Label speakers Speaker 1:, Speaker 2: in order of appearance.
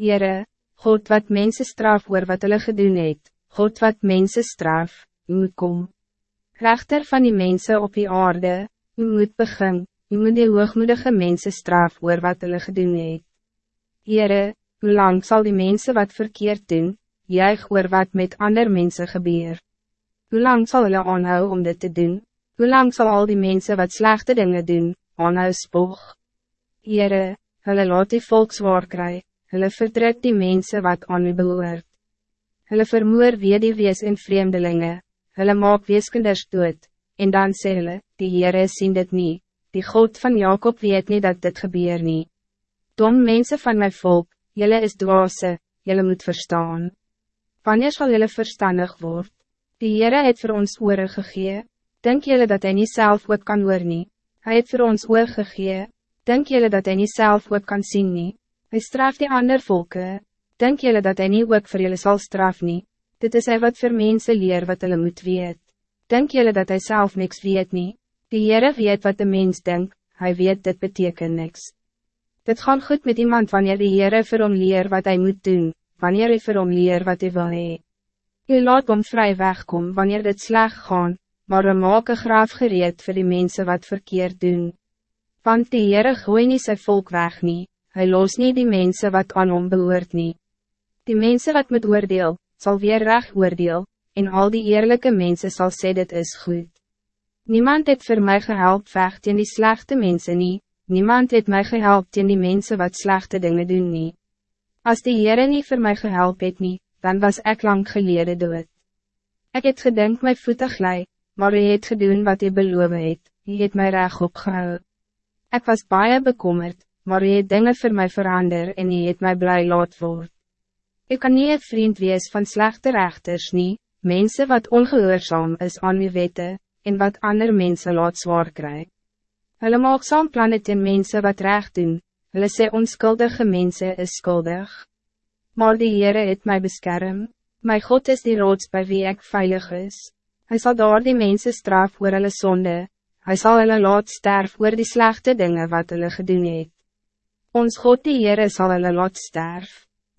Speaker 1: Heere, God wat mensen straf oor wat hulle gedoen het, God wat mensen straf, u moet kom. Rechter van die mensen op die aarde, u moet begin, u moet die hoogmoedige mensen straf oor wat hulle gedoen het. Heere, hoe lang zal die mensen wat verkeerd doen, juig oor wat met ander mensen gebeur? Hoe lang zal hulle aanhou om dit te doen? Hoe lang zal al die mensen wat slechte dingen doen, aanhou spoog? Heere, hulle laat die volk zwaar kry, hulle verdruk die mensen wat aan u behoort. Hulle vermoor wees in vreemdelingen, hulle maak weeskinders dood, en dan sê hulle, die Heere sien dit niet, die God van Jacob weet niet dat dit gebeur nie. Dom mensen van mijn volk, jullie is dwaase, jullie moet verstaan. Wanneer zal jullie verstandig worden? Die Heere het voor ons oore gegee, Denk jullie dat hij niet zelf ook kan hoor nie? Hij het voor ons oor gegee. Denk jullie dat hij niet zelf ook kan zien nie? Hij straft die ander volken. Denk jullie dat hij niet ook voor jullie zal straf nie? Dit is hij wat voor mensen leer wat hulle moet weet. Denk jullie dat hij zelf niks weet nie? Die Heere weet wat de mens denkt, hij weet dit betekent niks. Dit gaat goed met iemand wanneer die Heere vir hom leer wat hij moet doen, wanneer hij vir hom leer wat hij wil hee. U laat hom vrij wegkom wanneer dit sleg gaan, maar we maken graaf gereed voor die mensen wat verkeerd doen. Want die Heere gooi nie sy volk weg nie, hy los nie die mensen wat aan hom behoort nie. Die mensen wat met oordeel, zal weer recht oordeel, en al die eerlijke mensen zal sê dit is goed. Niemand het voor mij gehelp vecht in die slechte mensen nie, niemand het mij gehelp in die mensen wat slechte dingen doen nie. Als die Heere nie voor mij gehelp het nie, dan was ik lang geleden dood. Ik het gedink my voete glij, maar u het gedoen wat u beloof het, u het my reg opgehou. Ek was baie bekommerd, maar u het dinge voor mij verander en u het my blij laat word. U kan nie een vriend wees van slechte rechters nie, mensen wat ongehoorzaam is aan uw wette, en wat ander mensen laat zwaar kry. Hulle maak saam plannen ten mense wat recht doen, hulle sê onskuldige mense is skuldig. Maar die Heere het mij beskerm, my God is die rots bij wie ik veilig is. Hij zal door die mensen straf oor hulle sonde, hy sal hulle laat sterf oor die slechte dingen wat hulle gedoen het. Ons God die Heere sal hulle laat sterf.